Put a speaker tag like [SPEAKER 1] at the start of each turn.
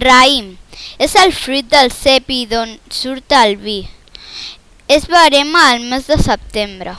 [SPEAKER 1] raïm. És el fruit del cepi d'on surt el vi. És verema al mes de setembre.